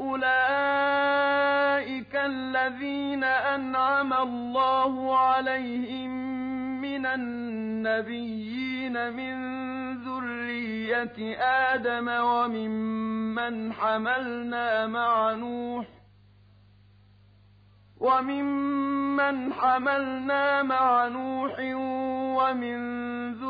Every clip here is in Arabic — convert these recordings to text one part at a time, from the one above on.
أُولَٰئِكَ الَّذِينَ أَنْعَمَ اللَّهُ عَلَيْهِم مِّنَ النَّبِيِّينَ مِن ذُرِّيَّةِ آدَمَ وَمِمَّنْ حَمَلْنَا مَعَ نُوحٍ وَمِمَّنْ حَمَلْنَا مَعَ نُوحٍ وَمِن ذُرِّيَّةِ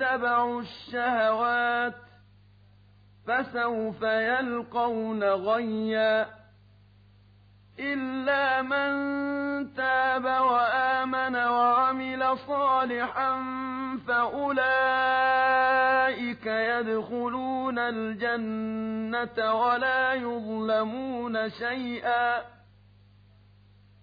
واتبعوا الشهوات فسوف يلقون غيا إلا من تاب وآمن وعمل صالحا فأولئك يدخلون الجنة ولا يظلمون شيئا